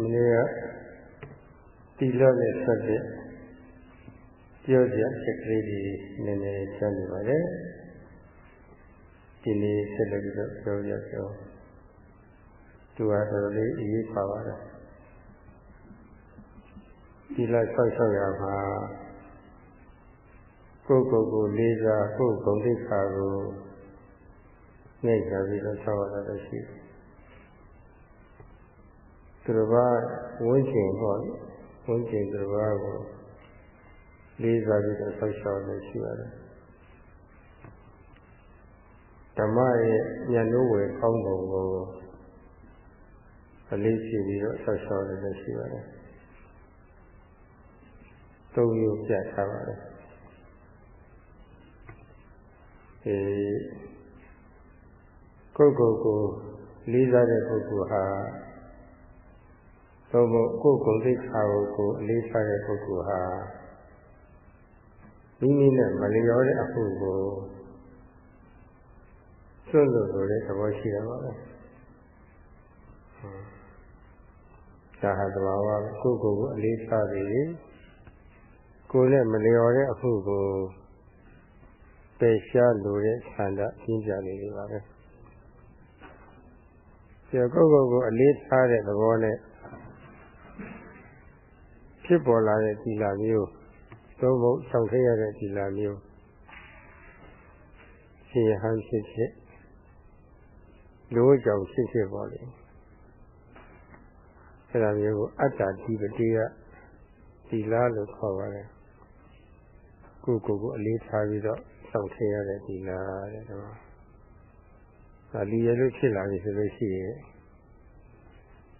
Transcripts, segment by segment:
မနေ့ကတီလောနဲ့ဆက်တဲ့ပြောပြချက်ကလေးတွေနည်းနည်းကြားနေပါတယ်ဒီနေ့ဆက်လက်ပြီးတော့ပြောရပြောသူကတော်လေးအေးပါပါတယ်ဒီလိုက်ဆောက်ရှောက်ရမှာကိုယ့်ကိုယ်ကိုလေးစားကိုယ့်ဂုဏ်သိက္ခာကိုနှိမ့်ချပြီးတော့ဆောက်ရတာရှိတယ် သူတစ်ပါးဝန်းကျင်ပေါ့ဝန်းကျင်သူတစ်ပါးကိုလေးစားပြီးတော့ဆောက်ရှောက်လို့ရှိရတယ်ဓမ္မရဲ့ဉာဏ်လို့ဝယ်ကောင်းပုံကိုအလေးရှိပြီးတော့ဆောက်ရှောက်လို့ရှိရတယ်သုံးမျိုးပြထားပါတယ်အဲကိုယ့်ကိုယ်ကိုလေးစားတဲ့ပုဂ္ဂိုလ်ဟာ သို့မဟုတ်ကိုယ်ကိုယ်သိက္ခာကိုကိုအလေးထားတဲ့ပုဂ္ဂိုလ်ဟာမိမိနဲ့မလျော်တဲ့အမှုကိုစွန့်လို့ဆိုတဲ့သဘောရှိရပါမယ်။ဒါဟာသဘာဝကိုယ်ကိုယ်ကိုအလေးထားပြီးကိုယ်နဲ့မလျော်တဲ့အမှုကိုပယ်ရှားလိုတဲ့ဆန္ဒပြင်းပြနေနေပါပဲ။ဒီကိုယ်ကိုယ်ကိုအလေးထားတဲ့သဘောနဲ့ ဖြစ်ပေါ်လာတဲ့ဒီလာမျိုးသို့မဟုတ်ဆောင်ခဲ့ရတဲ့ဒီလာမျိုးရှင်ဟန်ဖြစ်ဖြစ်လိုကြောင့်ဖြစ်ဖြစ်ပေါ်လေအဲဒါမျိုးကိုအတ္တဒီပတိယဒီလာလို့ခေါ်ပါတယ်ကိုယ်ကိုယ်ကိုအလေးထားပြီးတော့ဆောင်ခဲ့ရတဲ့ဒီလာတဲ့တော့ဒါလီရလို့ဖြစ်လာပြီဆိုလို့ရှိရင်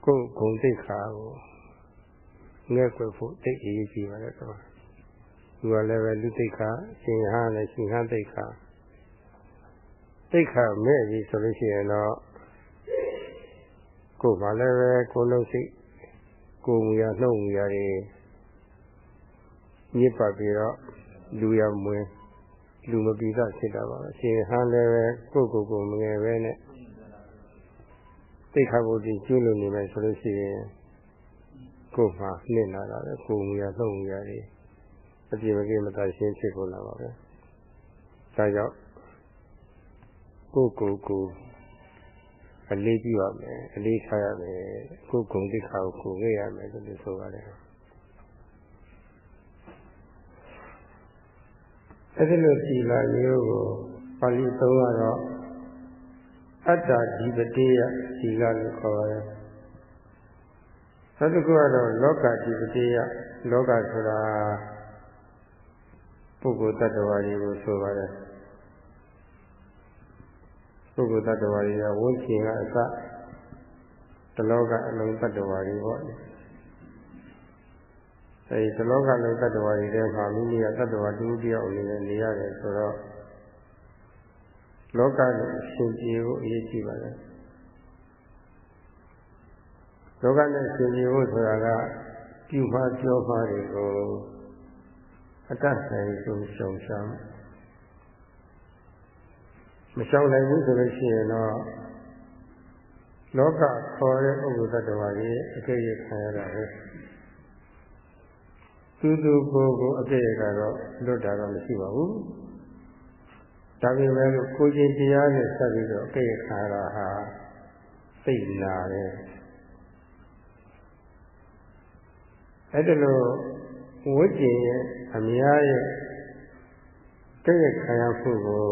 ကိုယ်ဂုံတိတ်ခါကို ငဲ့ကွယ်ဖို့တိတ်အရေးကြီးပါတယ်ကွာသူကလည်းပဲလူတိတ်ခါရှင်ဟန်လည်းရှင်ဟန်တိတ်ခါတိတ်ခါမဲ့ပြီဆိုလို့ရှိရင်တော့ကိုယ်မှလည်းပဲကိုယ်လုံးစိတ်ကိုယ်မူရနှုတ်မူရတွေညစ်ပတ်ပြီးတော့လူရမွေးလူမပိသဖြစ်တာပါပဲရှင်ဟန်လည်းပဲကိုယ့်ကိုယ်ကိုမငယ်ပဲနဲ့တိတ်ခါဖို့ဒီကျွလို့နေမယ်ဆိုလို့ရှိရင် ကိုယ်မှာနှိမ့်လာတာပဲကိုယ်မူရနှုတ်မူရတွေအပြည့်မကင်းမသာရှင်းဖြစ်ကုန်လာပါပဲဒါကြောင့်ကိုယ်ကိုယ်ကိုအလေးပြုရမယ်အလေးထားရမယ်ကိုယ်ဂုဏ်သိက္ခာကိုကိုယ်ခဲ့ရမယ်လို့ဆိုပါတယ်အဲ့ဒီလိုစီလာမျိုးကိုပါဠိသုံးရတော့အတ္တဒီပတိယစီလာလို့ခေါ်ပါတယ် နောက်တစ်ခုကတော့လောကဒီပတိယလောကဆိုတာပုဂ္ဂိုလ်တ attva တွေကိုဆိုပါတယ်ပုဂ္ဂိုလ်တ attva တွေကဝိရှင်ကအစတလောကအလုံးတ attva တွေပေါ့အဲဒီတလောကလုံးတ attva တွေထဲမှာမိမိကတ attva တူတယောက်အနေနဲ့နေရတယ်ဆိုတော့လောကနဲ့အရှင်ပြေကိုအရေးကြီးပါတယ် လောကနဲ့ရှင်ပြေဖို့ဆိုတာကပြုမှားပြောမှားတွေကိုအတ္တဆိုင်ဆုံးရှုံရှားမရှောင်နိုင်ဘူးဆိုလို့ရှိရင်တော့လောကခေါ်တဲ့ဥပ္ပဒ္ဒတဝါကြီးအကျိတ်ခံရတာပဲသူသူကိုယ်ကိုအကျိတ်ကတော့လွတ်တာတော့မရှိပါဘူးဒါပေမဲ့လို့ကိုယ်ချင်းတရားနဲ့ဆက်ပြီးတော့အကျိတ်ခံရတာဟာသိလာတယ် အဲ့ဒါလို့ဝိကျင်ရဲ့အများရဲ့တည့်ရခံရမှုကို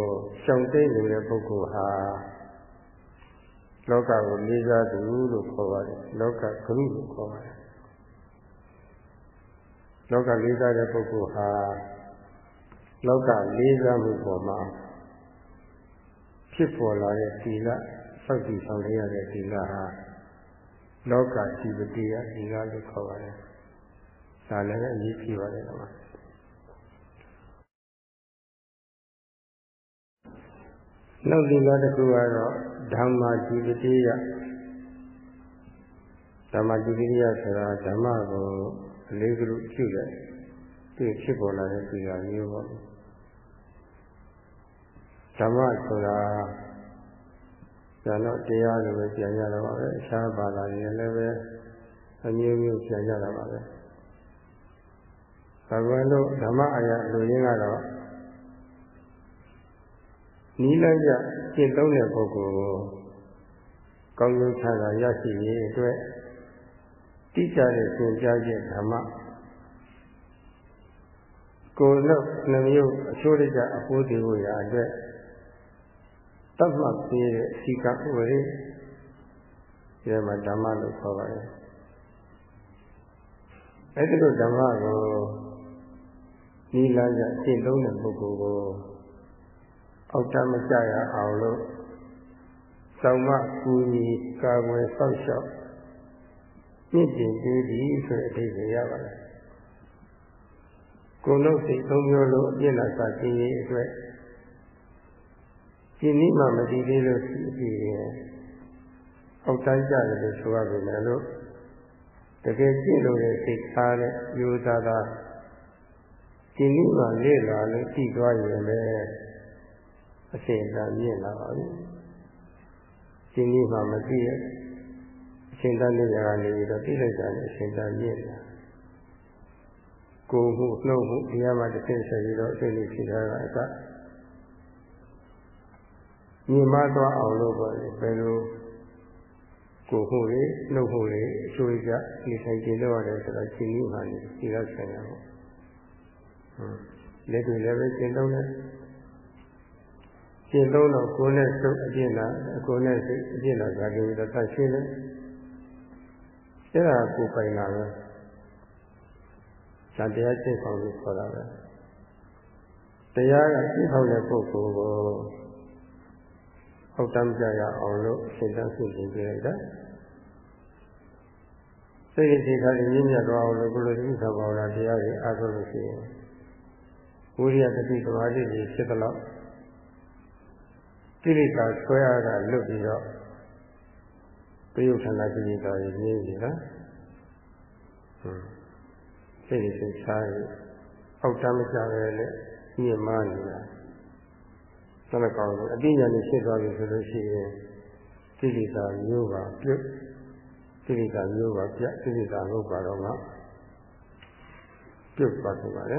ရှောင်သိနေတဲ့ပုဂ္ဂိုလ်ဟာလောကကိုလေးစားသူလို့ခေါ်ပါတယ်လောကဂရုလို့ခေါ်ပါတယ်လောကလေးစားတဲ့ပုဂ္ဂိုလ်ဟာလောကလေးစားမှုပေါ်မှာဖြစ်ပေါ်လာတဲ့သီလစောင့်တည်ဆောင်ရတဲ့သီလဟာလောကជីវတိယသီလလို့ခေါ်ပါတယ် ဒါလည်းအရေးကြီးပါတယ်ကွာနောက်ဒီလိုတစ်ခုကတော့ဓမ္မជីវတိယဓမ္မជីវတိယဆိုတာဓမ္မကိုအလေးကလေးပြုတယ်သူဖြစ်ပေါ်လာတဲ့ဒီဟာမျိုးပေါ့ဓမ္မဆိုတာကျန်တော့တရားလိုပဲပြန်ရတော့ပါပဲအခြားဘာသာတွေလည်းပဲ အမျိုးမျိုးပြန်ကြတာပါပဲ ဘဂဝါတို့ဓမ္မအရာလူရင်းကတော့နီးလန်းကြရှင်းသုံးတဲ့ပုဂ္ဂိုလ်ကိုကောင်းကျိုးချမ်းသာရရှိရေးအတွက်တိကျတဲ့သင်ကြားချက်ဓမ္မကိုယ်လုံးနှမျိုးအချိုးတကျအဖို့တည်ဖို့ရာအတွက်တတ်မှတ်ပေးတဲ့အစီကဥပဒေဒီမှာဓမ္မလို့ခေါ်ပါတယ်အဲ့ဒီလိုဓမ္မကို နီလာကြရှင်းသုံးတဲ့ပုဂ္ဂိုလ်ကိုအောက်တမကြရအောင်လို့ဆောင်မကူညီကာကွယ်ဆောက်ရှောက်မြင့်တင်ပေးသည်ဆိုတဲ့အဓိပ္ပာယ်ရပါတယ်ကိုယ်လုံးစိတ်သုံးမျိုးလုံးအပြည့်လာစာသိရေးအတွက်ဒီနည်းမှမတည်သေးလို့ရှိပြီးရင်အောက်တိုင်းကြတယ်လို့ဆိုရပါမယ်လို့တကယ်ကြည့်လို့တဲ့စိတ်ထားတဲ့ယူသားသား ဒီနည်းမှလေ့လာလို့ကြည့်သွားရင်လည်းအစိမ်သာမြင်လာပါပြီဒီနည်းမှမသိရဲ့အရှင်သာနေရာကနေပြီးတော့သိလိုက်တာနဲ့အရှင်သာမြင်လာကိုယ်မှုနှုတ်မှုတရားမှတစ်ဆင့်ဆက်ပြီးတော့အစိမ်လေးဖြစ်တာကအကမြင်မသွားအောင်လို့ပေါ့လေဘယ်လိုကိုယ်မှုတွေနှုတ်မှုတွေအကျိုးကြနေဆိုင်ကျင်တော့ရတယ်ဆိုတော့ရှင်းလို့ပါနေဒီလောက်ဆိုင်ရပေါ့ လက်တွေလည်းပဲရှင်းတော့တယ်ရှင်းတော့တော့ကိုယ်နဲ့စုပ်အကျင့်လားကိုယ်နဲ့စိတ်အကျင့်လားဒါကြိုတော့တတ်ရှင်းတယ်အဲ့ဒါကိုပိုင်လာပဲဇာတရားစိတ်ဆောင်လို့ခေါ်တာပဲတရားကသိဆောင်တဲ့ပုဂ္ဂိုလ်ကိုအောက်တမ်းကြရအောင်လို့ရှင်းတတ်ဆုရှင်ပြလိုက်တာစိတ်ရည်စိတ်ထားရင်းမြတ်သွားအောင်လို့ဘုလိုတိသဘာဝတရားတွေအားထုတ်လို့ရှိရင် ဝိရိယတတိသမာဓိတွေဖြစ်သလောက်ကိလေသာဆွဲရတာလွတ်ပြီးတော့ပြယုဌာဏကိလေသာတွေငြိမ်းပြီလားဟွန်းစိတ်ရည်စိတ်ထားရအောက်တမ်းမကြပဲနဲ့ညှဉ်းမားနေတာဆက်မကောင်းဘူးအတိညာနဲ့ဖြစ်သွားပြီဆိုလို့ရှိရင်ကိလေသာမျိုးပါပြုတ်ကိလေသာမျိုးပါပြကိလေသာဟုတ်ပါတော့မှပြုတ်သွားပြီပါလေ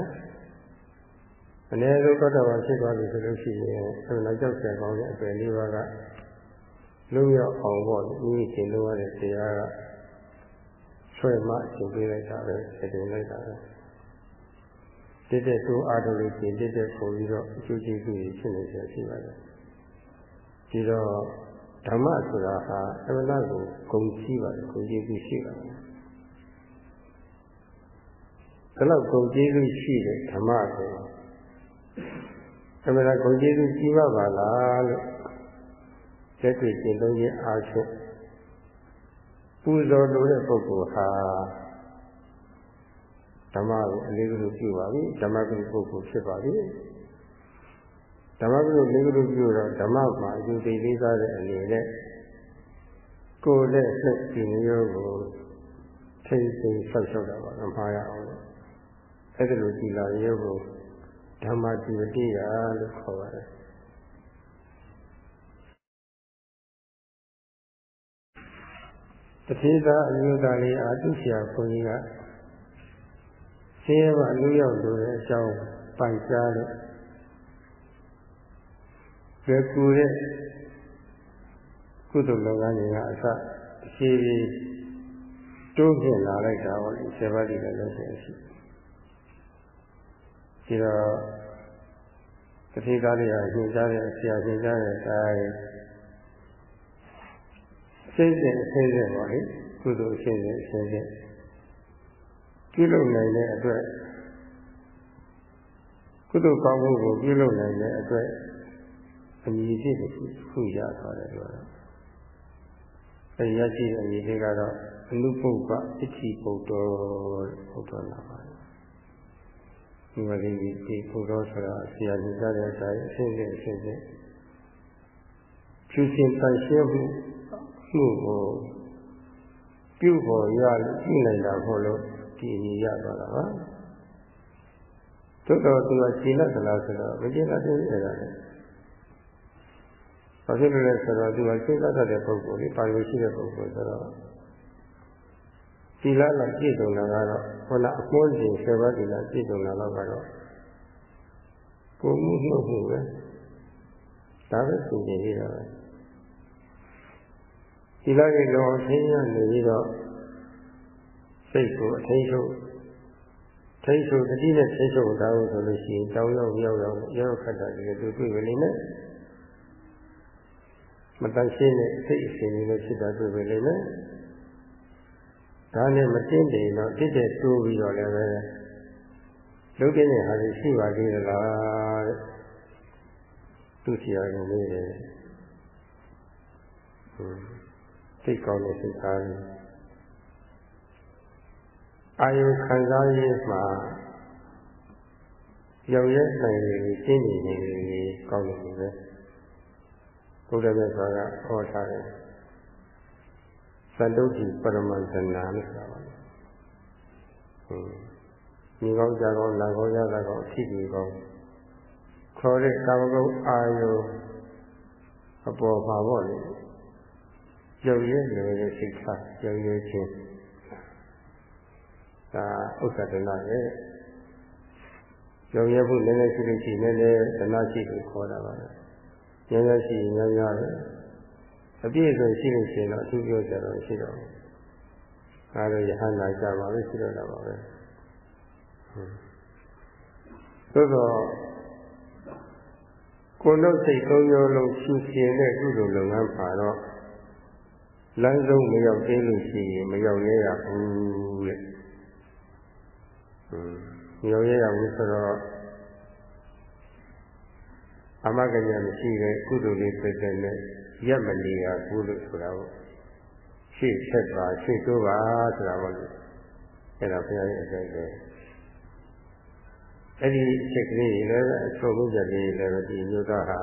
အနည်းဆုံးသောတာပန်ဖြစ်သွားပြီဆိုလို့ရှိရင်အဲနောက်ကြောက်ဆယ်ကောင်းတဲ့အပယ်လေးပါးကလုံးရောက်အောင်ပေါ့ဒီအချိန်လုံးရတဲ့တရားကဆွဲမှအချိန်ပေးလိုက်တာပဲအချိန်လိုက်တာပဲတက်တဲ့သိုးအားထုတ်လို့ပြင်တက်တဲ့ပုံပြီးတော့အကျိုးကျေးဇူးတွေဖြစ်နေကြရှိပါတယ်ဒီတော့ဓမ္မဆိုတာဟာအမှန်တရားကိုဂုံရှိပါတယ်ဂုံကျေးဇူးရှိပါတယ်ဒါတော့ဂုံကျေးဇူးရှိတဲ့ဓမ္မကို အမှန်တရားဂုံကျေးဇူးကြီးပါပါလားလို့လက်တွေ့ကျင့်သုံးခြင်းအားဖြင့်ပူဇော်လိုတဲ့ပုဂ္ဂိုလ်ဟာဓမ္မကိုအလေးကလေးပြုပါပြီဓမ္မကလေးပုဂ္ဂိုလ်ဖြစ်ပါပြီဓမ္မကလေးလေးကလေးပြုတော့ဓမ္မမှာအယူသိလေးစားတဲ့အနေနဲ့ကိုယ်နဲ့နှုတ်ဒီမျိုးကိုထိမ့်သိမ်းဆောက်ရှောက်တာပါမမှားရအောင်လို့အဲ့ဒါလိုဒီလာရုပ်ကို ဓမ္မတိဝတိယလို့ခေါ်ပါတယ်တတိသာအမျိုးသားလေးအာတုဆရာဘုန်းကြီးကဆင်းရဲမှလူရောက်လို့တဲ့အကြောင်းပိုင်ကြားလို့ဘယ်ကူတဲ့ကုသိုလ်လုပ်ငန်းတွေကအစအရှိကြီးတိုးပြလာလိုက်တာပေါ့လေဆေဘာတိလည်းလုပ်တယ်ရှိ ဒီတော့တတိကားလေးကညွှန်ကြားတဲ့ဆရာညွှန်ကြားတဲ့အတိုင်းစိတ်နဲ့အစိမ့်နဲ့ပေါ့လေကုသိုလ်အစိမ့်နဲ့အစိမ့်နဲ့ပြုလုပ်နိုင်တဲ့အတွက်ကုသိုလ်ကောင်းမှုကိုပြုလုပ်နိုင်တဲ့အတွက်အမည်ဖြစ်တစ်ခုရသွားတယ်လို့တော့အဲဒီရရှိတဲ့အမည်လေးကတော့အနုပုပ္ပအဋ္ဌိပုဒ်တော်ဘုဒ္ဓနာပါတယ် ဒီမှာဒီဒီဘုဒ္ဓဆိုတာဆရာကြီးကြတဲ့အတိုင်းအရှင်းနဲ့အရှင်းနဲ့ဖြူစင်တန်ရှင်းမှုမှုကိုပြုဖို့ရလို့ပြုနိုင်တာဖို့လို့ဒီအညီရသွားတာပါသို့တော်သူကရှင်းလက်သလားဆိုတော့မရှင်းလက်သေးဘူးအဲ့ဒါလေဘာဖြစ်လို့လဲဆိုတော့သူကရှင်းလက်တဲ့ပုဂ္ဂိုလ်လေးပါရမီရှိတဲ့ပုဂ္ဂိုလ်ဆိုတော့ သီလနဲ့ပြည့်စုံတာကတော့ခုနအမွှန်းစဉ်ဆယ်ပါးသီလပြည့်စုံတာတော့ကတော့ကိုမှုနှုတ်မှုပဲဒါပဲသင်ကြရတာပဲသီလရဲ့လောဆင်းရဲနေပြီးတော့စိတ်ကိုအထိတ်ထုတ်ထိတ်ထုတ်တတိနဲ့ထိတ်ထုတ်တာလို့ဆိုလို့ရှိရင်တောင်းရောက်ရောက်ရောက်ရောက်ခတ်တာဒီလိုတွေ့ပဲနေနဲ့မတန်ရှင်းတဲ့စိတ်အစဉ်တွေလည်းဖြစ်တာတွေ့ပဲနေနဲ့ ဒါနဲ့မတင်းတယ်တော့တစ်တဲ့တိုးပြီးတော့လည်းပဲလုံးတဲ့ဟာတွေရှိပါသေးလားတဲ့သူစီရကုန်လေးတယ်စိတ်ကောင်းတဲ့စိတ်အားကြီးအာယုခံစားရေးမှာရောက်ရဲ့နိုင်ရည်ရှင်းနေနေကောင်းတယ်ပဲဘုရားမြတ်စွာကဟောထားတယ် သတ္တုတိပရမဇနာလို့ဆိုတာပါဒီကောင်းကြကောင်းလာကောင်းရတာကောင်းအဖြစ်ကြီးကောင်းခေါ်တဲ့ကာမဂုဏ်အာယုအပေါ်မှာပေါ့လေရုပ်ရည်လိုတဲ့စိတ်ထားရုပ်ရည်ချင်းဒါဥစ္စာဒနာရဲ့ရုပ်ရည်ဖို့လည်းလည်းရှိလို့ရှိရင်လည်းဒနာရှိလို့ခေါ်တာပါပဲဉာဏ်ရရှိဉာဏ်ရတယ် အပြည့်စုံရှိလို့ရှိရင်တော့အထူးပြောကြတော့ရှိတော့အဲဒါရဟန္တာကြပါပဲရှိတော့တာပါပဲသို့တော့ကိုယ်တို့စိတ်သုံးမျိုးလုံးရှုရှင်တဲ့ကုသိုလ်လုပ်ငန်းပါတော့လမ်းဆုံးမရောက်သေးလို့ရှိရင်မရောက်ရရဘူးတဲ့မရောက်ရရဘူးဆိုတော့အမကညာမရှိတဲ့ကုသိုလ်လေးပြည့်တဲ့နဲ့ ရက်မနေရဘူးလို့ဆိုတာပေါ့ရှေ့ဆက်ပါရှေ့တိုးပါဆိုတာပေါ့လေအဲ့ဒါဘုရားရဲ့အကြိုက်ပဲအဲ့ဒီချက်ကလေးလည်းအချို့ဘုရားလေးလည်းဒီမျိုးသားဟာ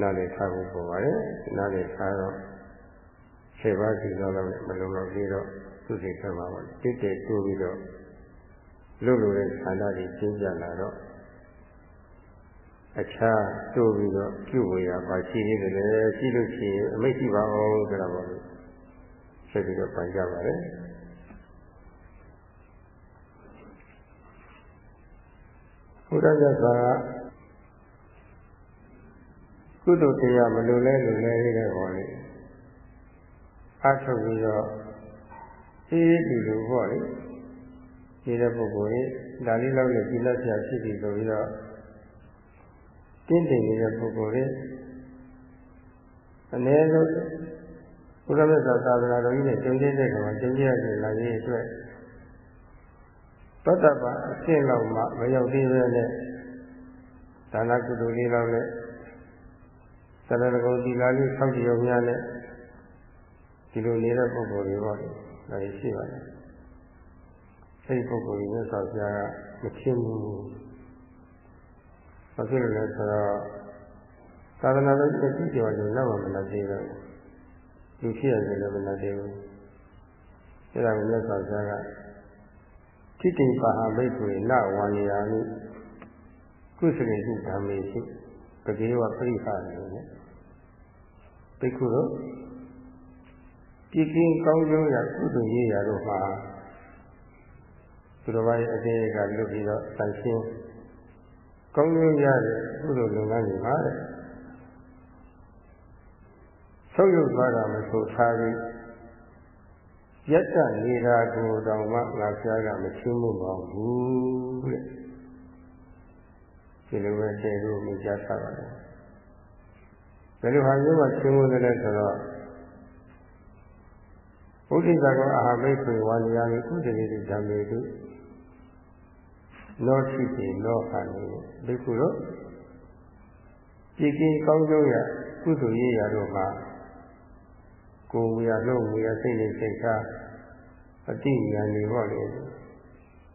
နားလည်ထားဖို့ပေါ်ပါတယ်နားလည်ထားတော့ဆယ်ပါးစီတော့လည်းမလုံလောက်သေးတော့သူစိတ်ထဲမှာပေါ့တိတ်တိတ်တိုးပြီးတော့လှုပ်လို့တဲ့ခန္ဓာတွေကျင်းပြလာတော့ အခြားတိုးပြီးတော့ပြုဝေရပါရှိနေတယ်လေရှိလို့ရှိရင်အမိတ်ရှိပါအောင်ဆိုတာပေါ့လေဆက်ပြီးတော့ပန်ကြပါတယ်ဘုရားမြတ်စွာကကုသိုလ်တရားမလိုလဲလိုလဲလေးတဲ့ပေါ့လေအထုတ်ပြီးတော့အေးတူတူပေါ့လေဒီတဲ့ပုဂ္ဂိုလ်ကြီးဒါလေးလောက်နဲ့ဒီလက်ပြဖြစ်ပြီးဆိုပြီးတော့ တင်းတင်နေတဲ့ပုဂ္ဂိုလ်တွေအနည်းဆုံးဘုရားမြတ်စွာသာသနာတော်ကြီးနဲ့ကျင့်တဲ့ကမှာကျင့်ရတဲ့လာရေးအတွက်သောတပန်အရှင်းလောက်မှမရောက်သေးပဲနဲ့ဒါနကုသိုလ်လေးလောက်နဲ့သရဏဂုံဒီလာလေးဆောက်တည်ရုံများနဲ့ဒီလိုနေတဲ့ပုဂ္ဂိုလ်တွေပေါ့လေဒါရှိပါတယ်အဲဒီပုဂ္ဂိုလ်ကြီးမြတ်စွာဘုရားကမချင်းဘူး ဘာဖြစ်လို့လဲဆိုတော့သာသနာတော်ကြီးကြည့်ကြပါလို့နောက်မှမလာသေးဘူးလူဖြစ်ရတယ်လည်းမလာသေးဘူးအဲဒါကိုမြတ်စွာဘုရားကတိတိပါဟမိတ်ွေနဝါနိယာမိကုသလေဟုဓမ္မေစုပတိဝပရိဟာနေနဲ့ဘိက္ခုတို့ပြည့်ကင်းကောင်းကျိုးရာကုသိုလ်ရေးရာတို့မှာသူတော်ဘာရဲ့အသေးကလွတ်ပြီးတော့ဆန့်ရှင်း ကောင်းကျိုးရတဲ့ကုသိုလ်လုပ်ငန်းတွေပါတဲ့ဆုံးယုတ်သွားတာမဆိုထားပြီးရက်တနေတာကိုတောင်မှငါဖျားကမချွမှုပါဘူးတဲ့ဒီလိုပဲကျေလို့မြင်ကြတာပါလေဘယ်လိုဟာမျိုးမှချွမှုတယ်လဲဆိုတော့ဘုဒ္ဓဇာကောအာဟမိတ်ဆွေဝါလျာမိဥဒတိတိဓမ္မေတု လောရှိတိလောဟာနေဘိက္ခုတို့ကြည်ကင်းကောင်းကျိုးရကုသိုလ်ရေးရာတို့မှာကိုယ်ဝေရလို့ဝေရစိတ်နဲ့စိတ်ထားအတိညာနေပေါ့လေ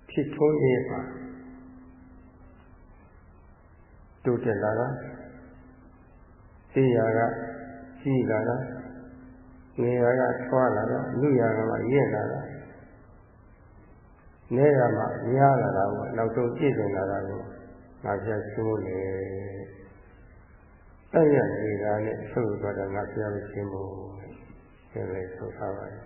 ဖြစ်ထွန်းရေးပါတိုးတက်လာတာသိရာကရှိလာတာငယ်ရာကထွားလာတာလူရာကမှရင့်လာတာ နေရာမှာများလာတာကိုနောက်ဆုံးပြည့်စုံလာတာကိုငါပြချိုးလေအဲ့ရနေတာနဲ့ဆုပ်သွားတာငါပြမရှင်းဘူးဒီလိုဆိုထားပါတယ်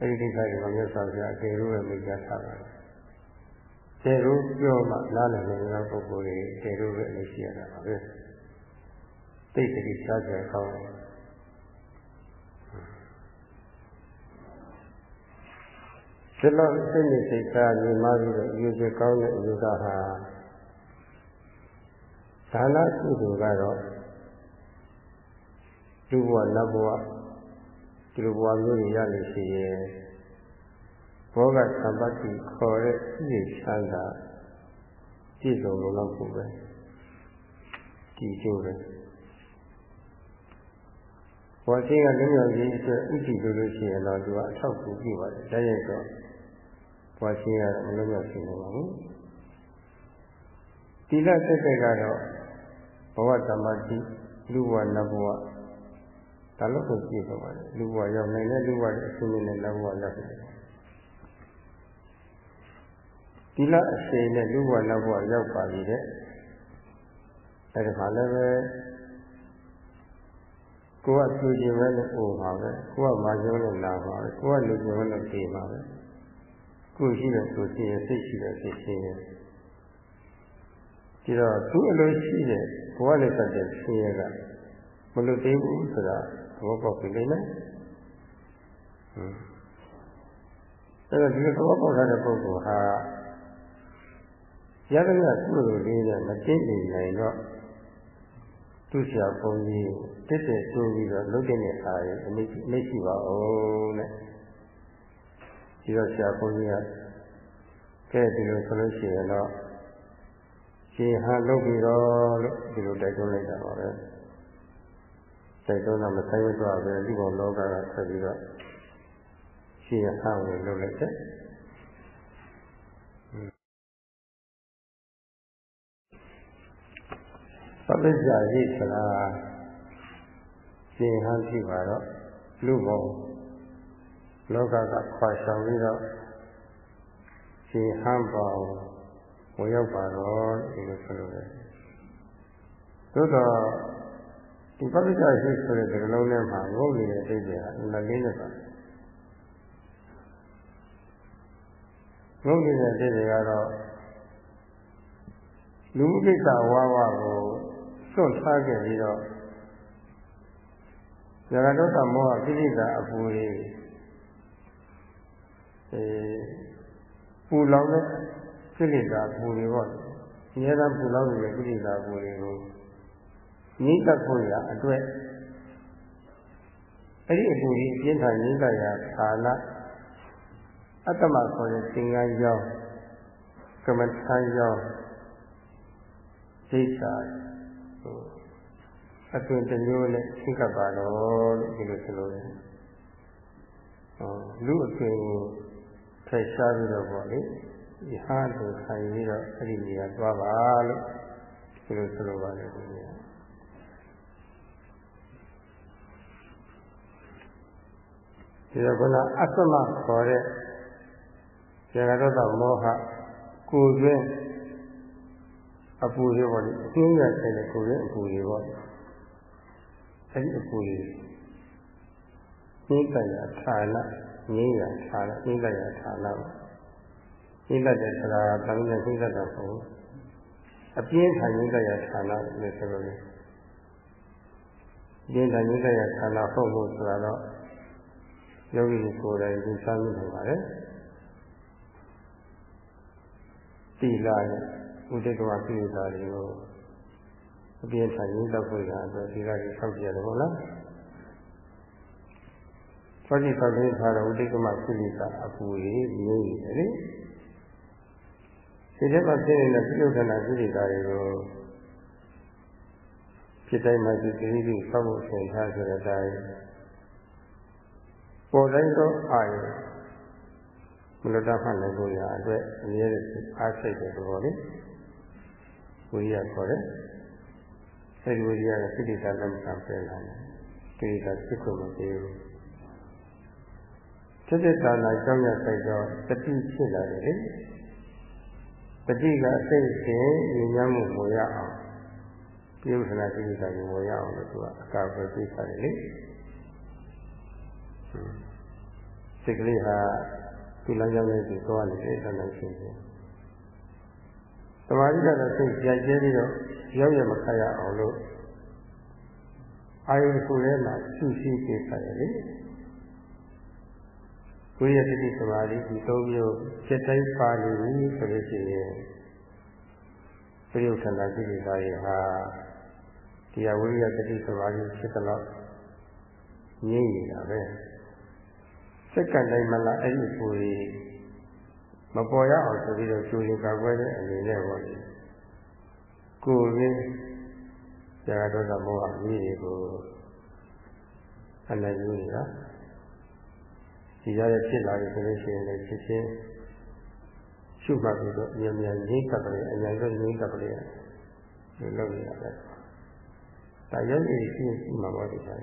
အဲဒီကိစ္စတွေကမြတ်စွာဘုရားအကယ်လို့ပဲမိတ်ကြားထားပါတယ်။ကျေလို့ပြောမှနားလည်နိုင်တဲ့ပုဂ္ဂိုလ်တွေကျေလို့ပဲအလို့ရှိရတာပါပဲ။သိတိစားကြကောင်းတယ် ဒီလိုစိတ်နဲ့စိတ်သားညီမပြီးတော့ယူချကောင်းတဲ့အယူဆဟာဒါနကုသိုလ်ကတော့လူဘဝနတ်ဘဝဒီလိုဘဝမျိုးတွေရလို့ရှိရင်ဘောဂသံပတ္တိခေါ်တဲ့ပြည့်ချမ်းသာပြည့်စုံလို့တော့ကိုပဲဒီကျိုးပဲဘောချင်းကလင်းမြောင်ကြီးအတွက်ဥတည်လို့လို့ရှိရင်တော့သူကအထောက်အကူပြုပါတယ်ဒါရိုက်တော့ ဘောချင်းကတော့မလုံးမြောက်ရှိနေပါဘူးတိလသက်သက်ကတော့ဘဝတမ္မတိလူဘဝနတ်ဘဝဒါလို့ကိုကြည့်ပါပါတယ်လူဘဝရောက်နိုင်တဲ့လူဘဝရဲ့အရှင်နဲ့နတ်ဘဝရောက်တယ်ဒီလအရှင်နဲ့လူဘဝနတ်ဘဝရောက်ပါပြီတဲ့အဲဒီခါလည်းပဲကိုကသူကျင်ပဲလို့အိုပါပဲကိုကမာကျုံးလို့လာပါပဲကိုကလူကျင်ပဲလို့ပြေပါပဲ ကိုရှိတဲ့ကိုရှိရင်စိတ်ရှိတဲ့စိတ်ရှိရင်ဒီတော့သူ့အလိုရှိတဲ့ဘဝနဲ့ပတ်သက်ဆင်းရဲကမလွတ်သေးဘူးဆိုတာသဘောပေါက်ပြီလေနော်။အဲ့တော့ဒီလိုသဘောပေါက်တဲ့ပုဂ္ဂိုလ်ဟာရသမျှကုသိုလ်လေးနဲ့မသိနေနိုင်တော့သူ့ဆရာဘုန်းကြီးတက်တက်ဆိုးပြီးတော့လုပ်တဲ့အားရအမိမရှိပါဘူးတဲ့။ ဒီတော့ဆရာဘုန်းကြီးကကဲဒီလိုဆိုလို့ရှိရင်တော့ရှင်ဟာလုပ်ပြီးတော့လို့ဒီလိုတိုက်တွန်းလိုက်တာပါပဲတိုက်တွန်းတာမဆိုင်ရတော့ပဲဒီဘောလောကကဆက်ပြီးတော့ရှင်ဟာဝင်လုပ်လိုက်တဲ့ပဋိစ္စရိဆိုတာရှင်ဟန်ရှိပါတော့လူဘုံ လောကကခွာဆောင်ပြီးတော့ရှင်ဟန်ပေါင်းဝင်ရောက်ပါတော့ဒီလိုဆိုလို့ရတယ်သို့တော့ဒီပဋိစ္စရှိဆိုတဲ့ဒီလုံးထဲမှာငုတ်နေတဲ့အသေးတွေဟာအမှန်လေးနဲ့ပါငုတ်နေတဲ့အသေးတွေကတော့လူမှုကိစ္စဝါးဝါးကိုစွန့်ထားခဲ့ပြီးတော့ဇဂတောတမောဟကိလေသာအပူတွေ အဲပူလောင်တဲ့ကိလေသာပူတွေပေါ့အများအားပူလောင်နေတဲ့ကိလေသာပူတွေကိုငြိမ့်သက်ဖို့ရအတွက်အဲ့ဒီအပူကြီးအပြင်းထန်ငြိမ့်သက်ရာဌာနအတ္တမဆိုတဲ့သင်္ကန်းကြောင်းကမ္မထာကြောင်းဒိဋ္ဌာအတွင်တစ်မျိုးနဲ့သိကပ်ပါတော့လို့ဒီလိုဆိုလို့ရတယ်။ဟောလူအတွင်ကို ဖယ်ရှားပြီးတော့ပေါ့လေဒီဟာတို့ဆိုင်ပြီးတော့အဲ့ဒီနေရာသွားပါလို့ဒီလိုဆိုလိုပါတယ်ဒီနေရာဒီတော့ခုနအတ္တမခေါ်တဲ့ဇေကရတမောဟကိုယ်တွင်အပူတွေပေါ့လေအင်းရဆိုင်တဲ့ကိုယ်ရဲ့အပူတွေပေါ့အဲ့ဒီအပူတွေနှိမ့်တရာဌာန ငြိမ်းရာဌာနနှိမ့်တရာဌာနပေါ့နှိမ့်တတဲ့ဆိုတာကတမန်နဲ့နှိမ့်တတာပေါ့အပြင်းထန်နှိမ့်တရာဌာနလို့ဆိုလို့ပြင်းထန်နှိမ့်တရာဌာနဟုတ်ဖို့ဆိုတာတော့ယောဂီကိုယ်တိုင်ဒီစားမိနိုင်ပါတယ်တိလာရဲ့ဥဒိကဝပိဋကတွေကိုအပြင်းထန်ရင်းတော့ဖို့ရအတွက်ဒီကကြီးဆောက်ကြရတယ် ဟုတ်လားဆောက်ကြည့်ဆောက်လေးထားတော့ဥဒိကမပိဋကအပူကြီးငြိမ့်နေတယ်လေဒီထဲမှာဖြစ်နေတဲ့ပြုဒနာပိဋကတွေကိုဖြစ်တိုင်းမှာဒီတိတိဆောက်ဖို့ဆင်ထားဆိုတဲ့အတိုင်းပေါ်တိုင်းတော့အာရုံမလွတ်တတ်မှလည်းကိုရအတွက်အမြဲတည်းအားစိတ်တဲ့သဘောလေးဝိရိယခေါ်တယ်အဲဒီဝိရိယကစိတ္တလက်မခံပဲလာတယ်ဒီကစိတ်ကိုမပြေဘူး စိတ္တသာနာကြောင့်ရဆိုင်တော့တတိဖြစ်လာတယ်လေတတိကအစိတ်ရှင်ဉာဏ်မှုဝင်ရအောင်ပြုထနာစိတ္တကိုဝင်ရအောင်လို့သူကအကာအကွယ်ပေးထားတယ်လေစစိတ်ကလေးဟာဒီလမ်းကြောင်းလေးကိုသွားနေတဲ့တဏှာရှိတယ်သမာဓိကတော့စိတ်ကြိုက်ကျဲပြီးတော့ရောက်ရမခရအောင်လို့အာယုကိုယ်ထဲမှာရှုရှိပြထားတယ်လေ ကိုယ့်ရဲ့တတိသမာဓိဒီသုံးမျိုးစိတ်တိုင်းပါနေပြီဆိုလို့ရှိရင်ပြယုထန္တာစိတ်ဓာတ်ရဲ့ဟာတရားဝိရိယတတိသမာဓိဖြစ်တော့ငြိမ့်နေတာပဲစက္ကန့်တိုင်းမလားအဲ့ဒီကိုယ်မပေါ်ရအောင်ဆိုပြီးတော့ကျူရင်ကောက်ွယ်တဲ့အနေနဲ့ပေါ့လေကိုယ်ရင်းဇာတ်တော်ကမောဟအရေးတွေကိုအနယူနေတာ ဒီရရဲ့ဖြစ်လာပြီဆိုလို့ရှိရင်လည်းဖြစ်ချင်းရှုမှတ်ပြီးတော့အမြဲတမ်းငြိမ့်ကပ်တယ်အញ្ញံတော့ငြိမ့်ကပ်တယ်လို့လုပ်နေတာပဲဒါရုပ်ရည်ရှိရှိမှာပေါ့ဒီစား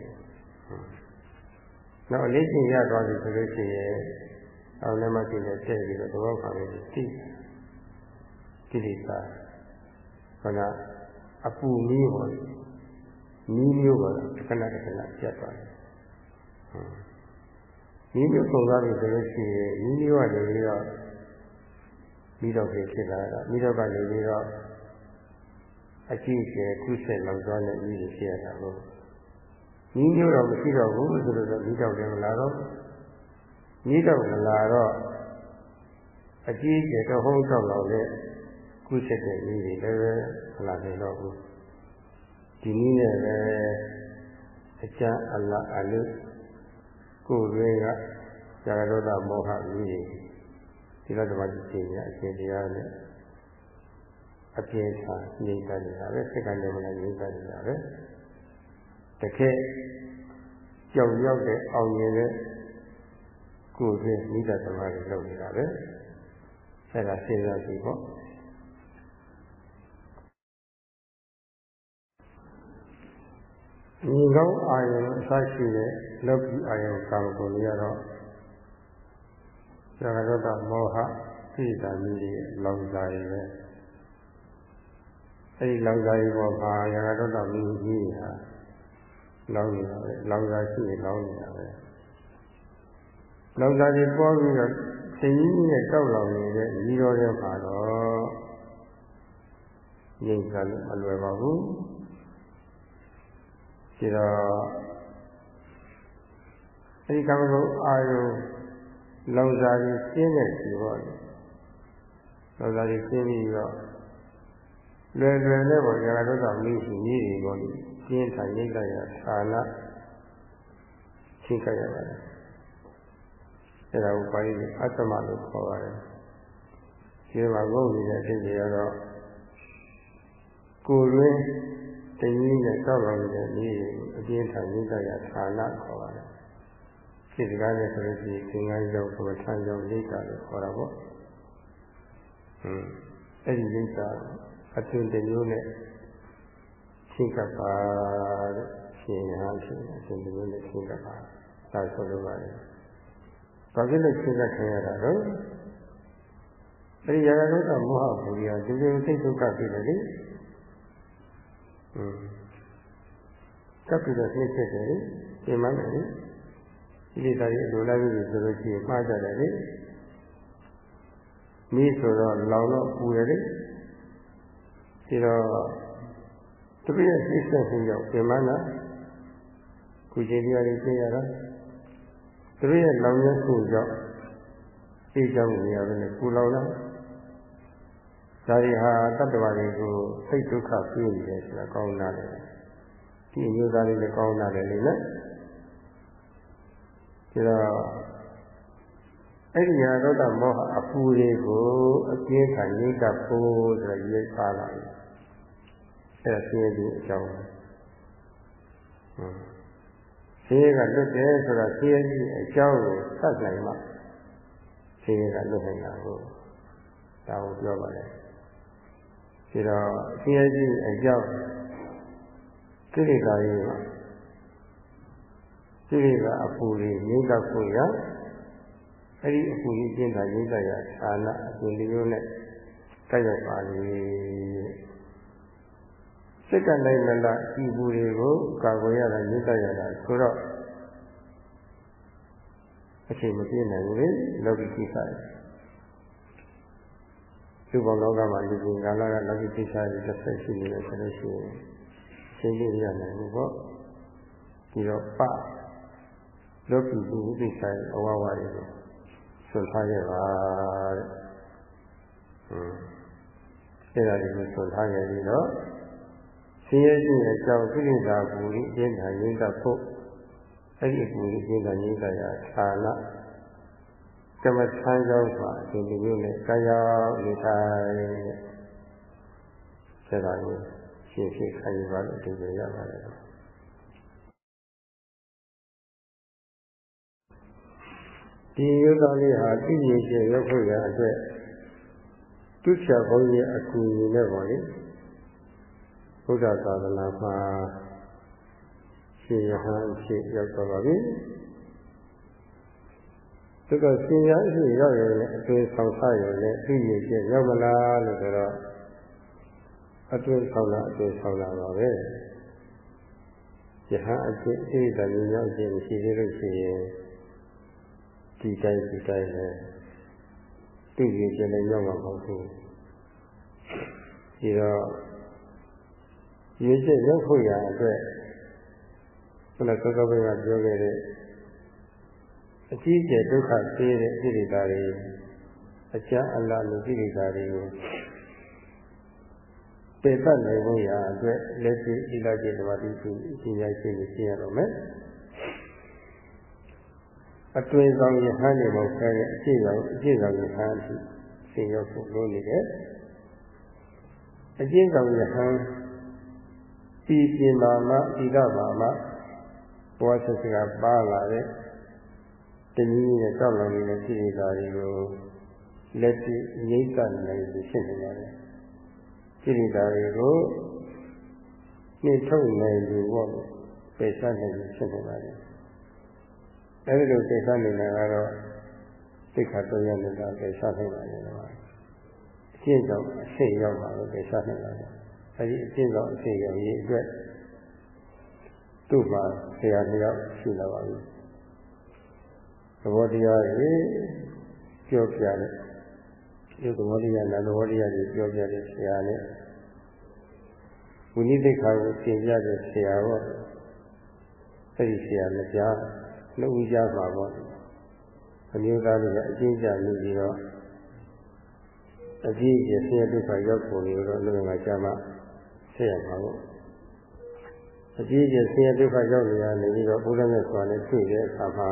နောက်အလေးချင်းရသွားပြီဆိုလို့ရှိရင်အောင်လည်းမရှိလည်းတည့်ပြီးတော့သဘောပါလို့သိကိလေသာခန္ဓာအပူမီးဟောမီးမျိုးပါခဏတခဏပြတ်သွားတယ် မီးမျိုးပုံသွားပြီဆိုလို့ရှိရင်မီးမျိုးကနေပြီးတော့မိတော့ဖြစ်လာတာမိတော့ကနေပြီးတော့အကြည့်ကျယ်ကုသလောက်သွားတဲ့ဤလိုဖြစ်ရတာကိုညီမျိုးတော့မရှိတော့ဘူးဆိုတော့မိတော့လည်းမလာတော့မိတော့မလာတော့အကြည့်ကျယ်တော့ဟုတ်တော့လောက်တဲ့ကုသတဲ့ဤတွေလည်းပဲမလာနိုင်တော့ဘူးဒီနည်းနဲ့ပဲအကျမ်းအလအလု ကိုယ်တွေကဇာဂရောဒမောဟဤတွေဒီလိုတမတိသိညာအရှင်တရားနဲ့အပြင်းထန်ငြိမ့်တနေတာပဲစိတ်ကနေမလည်းငြိမ့်တနေတာပဲတကယ်ကြောက်ရောက်တဲ့အောင်မြင်တဲ့ကိုယ်ချင်းမိသားသမားတွေလုပ်နေတာပဲအဲဒါစဉ်းစားကြည့်ပေါ့ ညီကောင်းအာယုံအစရှိတဲ့လောကီအာယုံကာမဂုဏ်တွေကတော့ဇာဂရတမောဟသိတာမျိုးတွေလောင်စာတွေပဲအဲဒီလောင်စာတွေပေါ်မှာဇာဂရတမျိုးကြီးဟာလောင်နေတာပဲလောင်စာရှိရင်လောင်နေတာပဲလောင်စာတွေပေါ်ပြီးတော့သိကြီးကြီးနဲ့တောက်လောင်နေတဲ့ဤတော်တဲ့မှာတော့ငြိမ်စားလို့မလွယ်ပါဘူး ဒီတော့အဲဒီကံကုအာယုလောင်စာကြီးရှင်းတဲ့ဒီပေါ့လောင်စာကြီးရှင်းပြီးတော့လွယ်လွယ်နဲ့ပေါ့ဇာတ်တော်ကမိရှိကြီးတွေပေါ့ကျင်းထိုင်ရိတ်လိုက်ရဌာနချိန်ကြရပါတယ်အဲဒါကိုပါဠိအတ္တမလို့ခေါ်ပါတယ်ဒီမှာဘုန်းကြီးရဲ့အဖြစ်တွေကတော့ကိုယ်ရင်း တည်ရင်းနဲ့တောက်တော်နေတဲ့ဤအပြင်းထန်ရိတ်လိုက်ရဌာနခေါ်ပါတယ်ဒီစကားနဲ့ဆိုလို့ရှိရင်သင်္ကန်းရောက်ဆိုထမ်းရောက်ရိတ်တာလို့ခေါ်တာပေါ့ဟွန်းအဲ့ဒီရိတ်တာအသွင်တစ်မျိုးနဲ့ရှင်းကပ်ပါတဲ့ရှင်ဟာရှင်အရှင်ဒီလိုနဲ့ရှင်းကပ်ပါဒါဆိုလိုပါတယ်ဘာဖြစ်လို့ရှင်းကပ်ခံရတာတော့အဲဒီရာဂဒုက္ခမောဟဘူရိယဒီလိုစိတ်ဒုက္ခဖြစ်တယ်လေอืม ကပ်ပြီးတော့နှိမ့်ချက်တယ်လေပြင်မှန်းတယ်လေဒီလိုသားကြီးအလိုလိုက်ပြီးဆိုလို့ရှိရင်မှားကြတယ်လေမိဆိုတော့လောင်တော့ပူတယ်လေဒီတော့သူရဲ့စိတ်ဆက်မှုကြောင့်ပြန်မနာကုချင်တရားတွေသိရတာသူရဲ့လောင်ရမှုကြောင့်သိကြောင်းနေရတယ်နဲ့ပူလောင်လာ ဒါရီဟာတတ္တဝါတွေကိုစိတ်ဒုက္ခပြည့်နေတယ်ဆိုတာကောင်းတာလေဒီအမျိုးသားလေးလည်းကောင်းတာလေလေနော်ဒီတော့အဲ့ဒီဟာတော့မောဟအပူတွေကိုအပြင်းထန်ရိတ်တဖို့ဆိုရရိတ်ပါလာတယ်အဲ့ဒါဆင်းရဲခြင်းအကြောင်းဟွန်းဆင်းရဲကလွတ်တယ်ဆိုတာဆင်းရဲခြင်းအကြောင်းကိုသတ်နိုင်မှဆင်းရဲကလွတ်နိုင်တာကိုဒါကိုပြောပါတယ် ဒီတော့ဆင်းရဲခြင်းအကြောင်းကိလေသာတွေမှာကိလေသာအပူတွေငြိမ့်တတ်ဖို့ရအဲ့ဒီအပူကြီးကျင်းတာငြိမ့်တတ်ရဌာနအပူလေးမျိုးနဲ့တိုက်ရိုက်ပါလေစိတ်ကနိုင်မလားဤဘူးတွေကိုကာကွယ်ရတာမြစ်တတ်ရတာဆိုတော့အချိန်မပြည့်နိုင်ဘူးလေလောကီကိစ္စတွေ သူ့ဘောလောကမှာလူကြီးကာလကလောကီကိစ္စတွေတစ်ဆက်ရှိနေတယ်ဆိုလို့ရှိရင်အချိန်ပြည့်ရနိုင်ဘူးပေါ့ဒီတော့ပလောကီလူကိစ္စတွေအဝဝတွေကိုဆွန်ထားခဲ့ပါတဲ့ဟွန်းအဲ့ဒါတွေကိုဆွန်ထားခဲ့ပြီးတော့ဆင်းရဲခြင်းရဲ့ကြောင့်ကိလေသာပူရိအင်းထန်ရင်းတတ်ဖို့အဲ့ဒီပူရိအင်းထန်ရင်းတတ်ရာဌာန ကမ္မထမ်းကြောင်းမှာဒီလိုမျိုးနဲ့ကာယနေထိုင်ဆက်တာကိုရှင်းရှင်းခံယူပါလို့ဒီလိုရပါတယ်ဒီယုဒ္ဓလေးဟာသိရခြင်းရောက်ဖို့ရအတွက်သူ့ဆရာဘုန်းကြီးအကူအညီနဲ့ပေါ့လေဘုရားသာသနာမှာရှင်ယဟန်ဖြစ်ရောက်သွားပါပြီ သူကရှင်ယဟန်ဖြစ်ရောက်ရင်လည်းအတွေ့ဆောင်ဆရုံနဲ့သိရခြင်းရောက်မလားလို့ဆိုတော့အတွေ့ဆောင်တာအတွေ့ဆောင်တာပါပဲယဟန်အကျင့်အိဒါဉာဏ်ရောက်ခြင်းရှိသေးလို့ရှိရင်ဒီတိုင်းဒီတိုင်းနဲ့သိရခြင်းလည်းရောက်မှာမဟုတ်ဘူးဒီတော့ရည်ချက်ရောက်ဖို့ရအတွက်ခုနကကဘကပြောခဲ့တဲ့ အကြီးကျယ်ဒုက္ခသေးတဲ့ဣရိတာတွေအကျအလလူဣရိတာတွေကိုပေတတ်နိုင်ဖို့ရအတွက်လက်ရှိဣလာจิตဓမ္မတိစုအရှင်ရရှိနေရှင်းရတော့မယ်အတွင်ဆောင်ယဟန်နေမဟုတ်ခဲတဲ့အရှိဆောင်အရှိဆောင်ယဟန်အထိသင်ရောက်ဖို့လိုနေတယ်အကျဉ်းဆောင်ယဟန်ဒီပြင်ပါမဣဒပါမဘောဆက်စကပါလာတဲ့ တနည်းနဲ့တောက်လောင်နေတဲ့စိရိတာတွေကိုလက်ရှိငိမ့်တနိုင်ပြီးဖြစ်နေပါတယ်စိရိတာတွေကိုနှိထုတ်နိုင်ပြီးပေါ့ပေစနိုင်ပြီးဖြစ်နေပါတယ်အဲဒီလိုပေစနေတာကတော့သိက္ခာတော်ရနေတာပေစနိုင်ပါတယ်ကွာအကျင့်ကြောင့်အစိတ်ရောက်ပါလို့ပေစနိုင်ပါတယ်အဲဒီအကျင့်ကြောင့်အစိတ်ရောက်ရေးအတွက်သူ့မှာဆရာတယောက်ရှိလာပါပြီသ ဘောတရားကြီးပြောပြတယ်ဒီသဘောတရားနာသဘောတရားကြီးပြောပြတဲ့ဆရာနဲ့ဝိနည်းသိက္ခာကိုသင်ပြတဲ့ဆရာတော့အဲဒီဆရာနှစ်ကြားနှစ်ဦးကြားပါပေါ့အမျိုးသားတွေကအကျဉ်းချနေပြီးတော့အကြည့်ရဆင်းရဲဒုက္ခရောက်ပုံတွေတော့လူငါကြားမှဆက်ရမှာပေါ့အကြည့်ကျဆင်းရဲဒုက္ခရောက်နေရနေပြီးတော့ဘုရားမြတ်စွာနဲ့တွေ့တဲ့အခါမှာ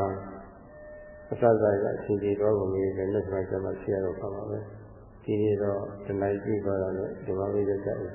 အစစကအချိန်ကြီးတော့ကိုမြင်တယ်လက်စွာကျမှဆရာတော်ပါပါပဲဒီနေ့တော့တဏှာကြည့်သွားတာနဲ့ဒီမှာလေးကြည့်ကြအောင်